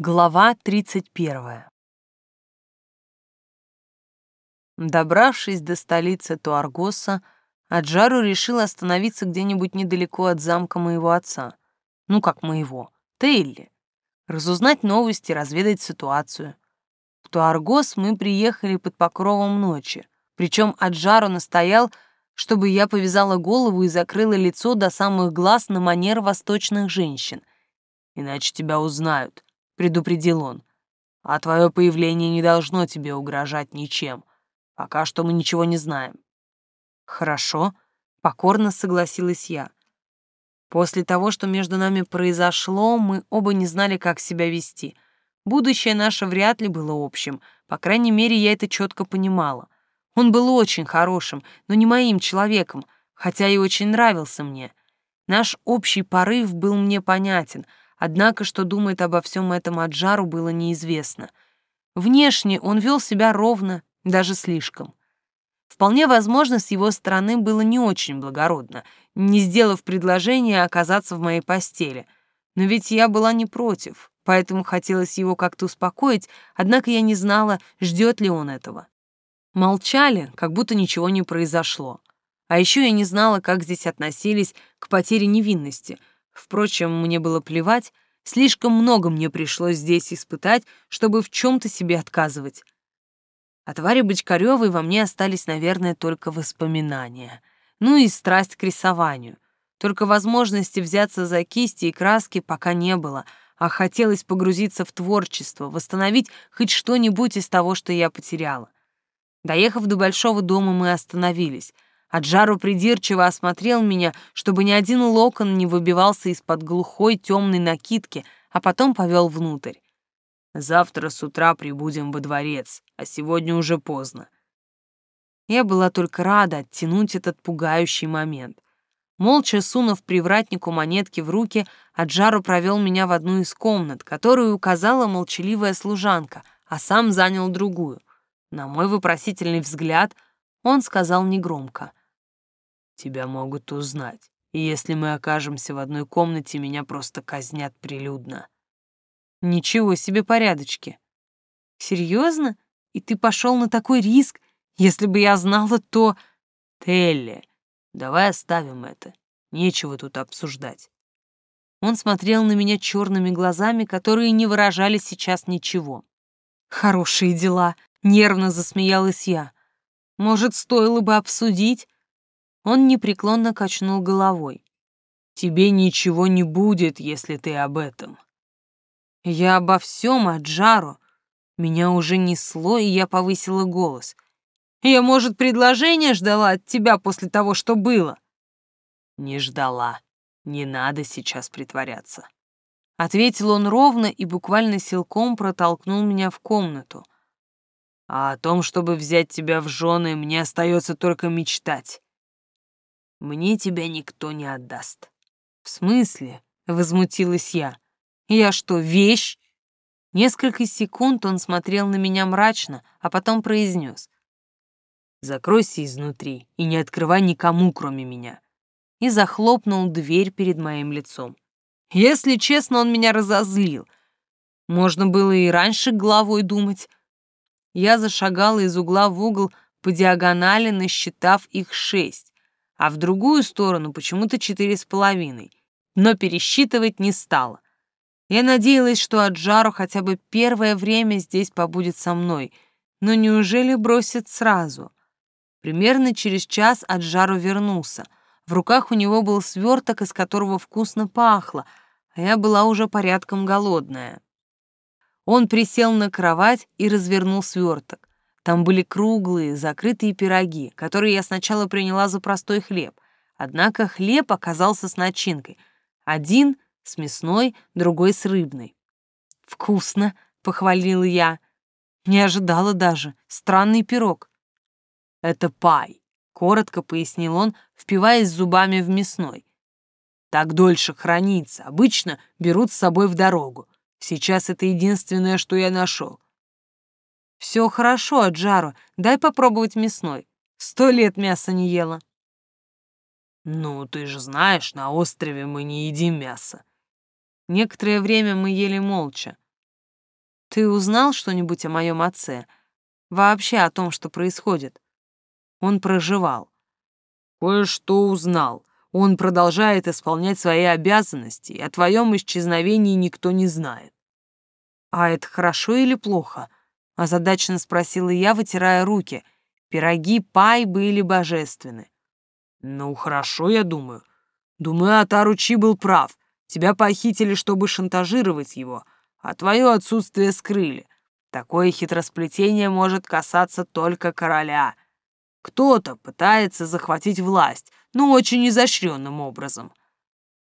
Глава 31. Добравшись до столицы Туаргоса, Аджару решил остановиться где-нибудь недалеко от замка моего отца. Ну, как моего, Тейли. Разузнать новости, разведать ситуацию. В Туаргос мы приехали под покровом ночи, причем Аджару настоял, чтобы я повязала голову и закрыла лицо до самых глаз на манер восточных женщин. Иначе тебя узнают предупредил он. А твое появление не должно тебе угрожать ничем. Пока что мы ничего не знаем. Хорошо, покорно согласилась я. После того, что между нами произошло, мы оба не знали, как себя вести. Будущее наше вряд ли было общим, по крайней мере, я это четко понимала. Он был очень хорошим, но не моим человеком, хотя и очень нравился мне. Наш общий порыв был мне понятен — Однако, что думает обо всем этом Аджару, было неизвестно. Внешне он вел себя ровно, даже слишком. Вполне возможно, с его стороны было не очень благородно, не сделав предложение оказаться в моей постели. Но ведь я была не против, поэтому хотелось его как-то успокоить, однако я не знала, ждет ли он этого. Молчали, как будто ничего не произошло. А еще я не знала, как здесь относились к потере невинности — Впрочем, мне было плевать, слишком много мне пришлось здесь испытать, чтобы в чем-то себе отказывать. От Вари Бочкарёвой во мне остались, наверное, только воспоминания. Ну и страсть к рисованию. Только возможности взяться за кисти и краски пока не было, а хотелось погрузиться в творчество, восстановить хоть что-нибудь из того, что я потеряла. Доехав до большого дома, мы остановились — Аджару придирчиво осмотрел меня, чтобы ни один локон не выбивался из-под глухой темной накидки, а потом повел внутрь. «Завтра с утра прибудем во дворец, а сегодня уже поздно». Я была только рада оттянуть этот пугающий момент. Молча сунув привратнику монетки в руки, Аджару провел меня в одну из комнат, которую указала молчаливая служанка, а сам занял другую. На мой вопросительный взгляд он сказал негромко. Тебя могут узнать, и если мы окажемся в одной комнате, меня просто казнят прилюдно. Ничего себе порядочки. Серьезно? И ты пошел на такой риск? Если бы я знала, то... Телли, давай оставим это. Нечего тут обсуждать. Он смотрел на меня черными глазами, которые не выражали сейчас ничего. Хорошие дела, нервно засмеялась я. Может, стоило бы обсудить? Он непреклонно качнул головой. «Тебе ничего не будет, если ты об этом». «Я обо всем, Аджару». Меня уже несло, и я повысила голос. «Я, может, предложение ждала от тебя после того, что было?» «Не ждала. Не надо сейчас притворяться». Ответил он ровно и буквально силком протолкнул меня в комнату. «А о том, чтобы взять тебя в жены, мне остается только мечтать. Мне тебя никто не отдаст. В смысле? Возмутилась я. Я что, вещь? Несколько секунд он смотрел на меня мрачно, а потом произнес. Закройся изнутри и не открывай никому, кроме меня. И захлопнул дверь перед моим лицом. Если честно, он меня разозлил. Можно было и раньше головой думать. Я зашагала из угла в угол по диагонали, насчитав их шесть а в другую сторону почему-то четыре с половиной, но пересчитывать не стала. Я надеялась, что Аджару хотя бы первое время здесь побудет со мной, но неужели бросит сразу? Примерно через час Аджару вернулся. В руках у него был сверток, из которого вкусно пахло, а я была уже порядком голодная. Он присел на кровать и развернул сверток. Там были круглые, закрытые пироги, которые я сначала приняла за простой хлеб. Однако хлеб оказался с начинкой. Один с мясной, другой с рыбной. «Вкусно!» — похвалила я. Не ожидала даже. Странный пирог. «Это пай», — коротко пояснил он, впиваясь зубами в мясной. «Так дольше хранится. Обычно берут с собой в дорогу. Сейчас это единственное, что я нашел. Все хорошо, Аджару, дай попробовать мясной. Сто лет мяса не ела. Ну, ты же знаешь, на острове мы не едим мясо. Некоторое время мы ели молча. Ты узнал что-нибудь о моем отце? Вообще о том, что происходит? Он проживал. Кое-что узнал. Он продолжает исполнять свои обязанности, и о твоем исчезновении никто не знает. А это хорошо или плохо? Озадаченно спросила я, вытирая руки. Пироги пай были божественны. Ну, хорошо, я думаю. Думаю, Атару Чи был прав. Тебя похитили, чтобы шантажировать его, а твое отсутствие скрыли. Такое хитросплетение может касаться только короля. Кто-то пытается захватить власть, но очень изощренным образом.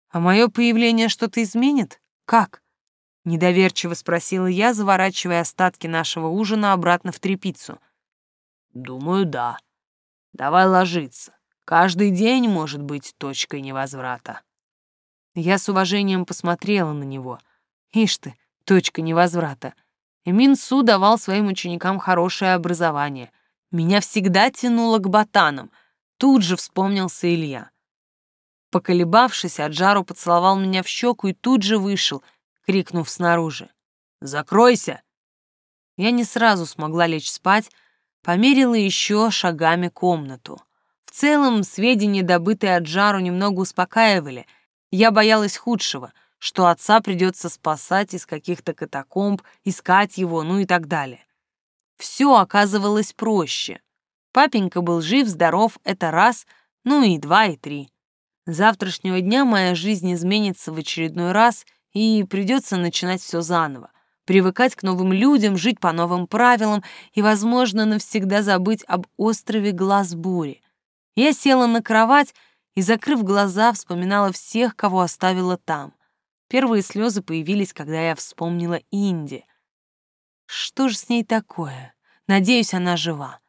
А мое появление что-то изменит? Как? Недоверчиво спросила я, заворачивая остатки нашего ужина обратно в трепицу. Думаю, да. Давай ложиться. Каждый день может быть точкой невозврата. Я с уважением посмотрела на него. Ишь ты, точка невозврата. Эмин Су давал своим ученикам хорошее образование. Меня всегда тянуло к ботанам. Тут же вспомнился Илья. Поколебавшись, Аджару поцеловал меня в щеку и тут же вышел, крикнув снаружи. «Закройся!» Я не сразу смогла лечь спать, померила еще шагами комнату. В целом, сведения, добытые от Жару, немного успокаивали. Я боялась худшего, что отца придется спасать из каких-то катакомб, искать его, ну и так далее. Все оказывалось проще. Папенька был жив, здоров, это раз, ну и два, и три. завтрашнего дня моя жизнь изменится в очередной раз, и придется начинать все заново. Привыкать к новым людям, жить по новым правилам и, возможно, навсегда забыть об острове Глаз Бури. Я села на кровать и, закрыв глаза, вспоминала всех, кого оставила там. Первые слезы появились, когда я вспомнила Инди. Что же с ней такое? Надеюсь, она жива.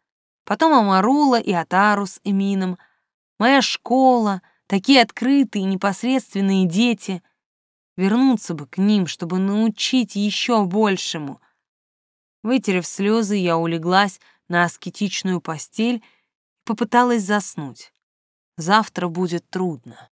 Потом Амарула и Атару с Эмином. Моя школа, такие открытые, непосредственные дети. Вернуться бы к ним, чтобы научить еще большему. Вытерев слезы, я улеглась на аскетичную постель и попыталась заснуть. Завтра будет трудно.